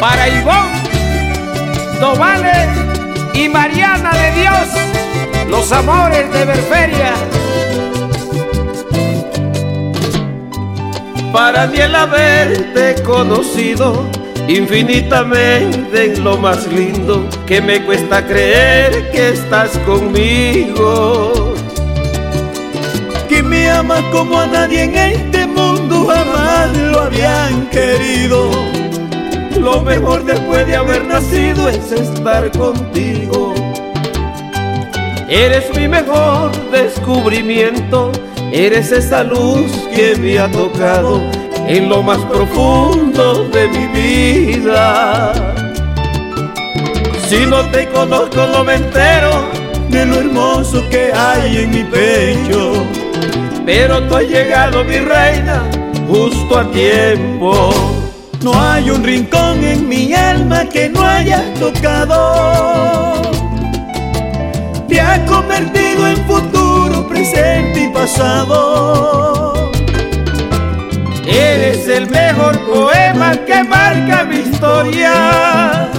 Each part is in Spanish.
Para Ivonne, Dovale y Mariana de Dios, los amores de Berferia. Para mí el haberte conocido infinitamente en lo más lindo que me cuesta creer que estás conmigo. Que me amas como a nadie en este mundo jamás lo habían querido. Lo mejor después de haber nacido es estar contigo. Eres mi mejor descubrimiento, eres esa luz que me ha tocado en lo más profundo de mi vida. Si no te conozco no me entero de lo hermoso que hay en mi pecho. Pero tú has llegado mi reina justo a tiempo. No hay un rincón en mi alma que no hayas tocado. Te has convertido en futuro, presente y pasado. Eres el mejor poema que marca mi historia.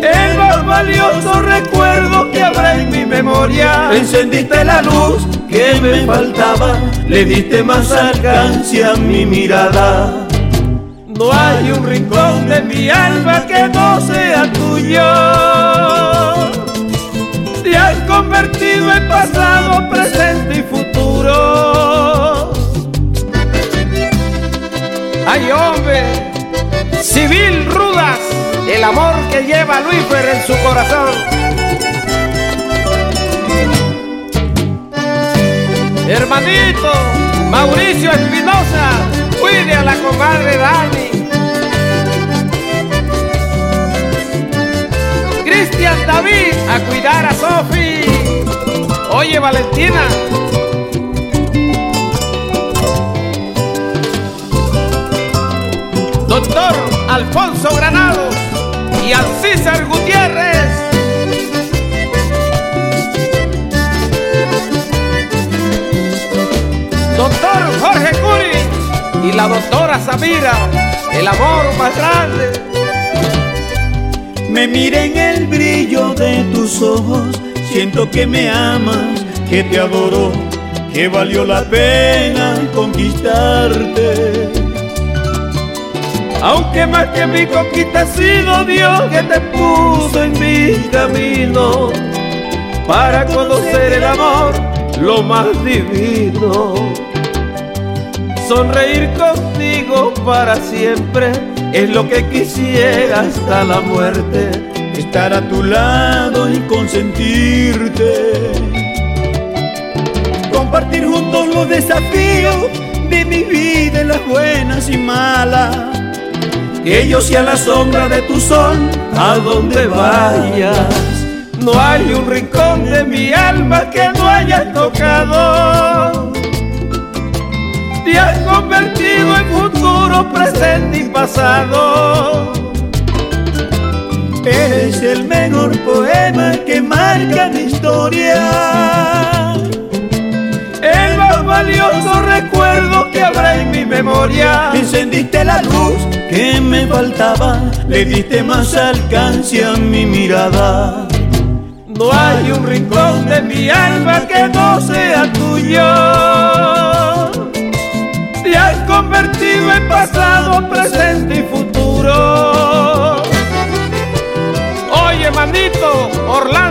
El más valioso recuerdo que habrá en mi memoria. Encendiste la luz que me faltaba, le diste más alcance a mi mirada. No hay un rincón de mi alma que no sea tuyo. Te has convertido en pasado, presente y futuro. Ay hombre, Civil Rudas, el amor que lleva Luífer en su corazón. Hermanito, Mauricio Espinosa, cuide a la comadre Dani. A cuidar a Sofi. Oye Valentina, Doctor Alfonso Granados y al César Gutiérrez. Doctor Jorge Curi y la doctora Samira, el amor más grande. Me mira en el brillo de tus ojos, siento que me amas, que te adoro, que valió la pena conquistarte. Aunque más que mi conquista ha sido Dios que te puso en mi camino para conocer el amor, lo más divino. Sonreír contigo para siempre es lo que quisiera hasta la muerte. Estar a tu lado y consentirte. Compartir juntos los desafíos de mi vida, las buenas y malas que yo sea la sombra de tu sol a donde vayas. No hay un rincón de mi alma que no hayas tocado. Te has convertido en futuro, presente y pasado. Eres el mejor poema que marca mi historia. El más valioso recuerdo que habrá en mi memoria. Encendiste la luz que me faltaba, le diste más alcance a mi mirada. No hay un rincón de mi alma que no sea tuyo convertido pasado, presente y futuro. Oye, manito, Orlando.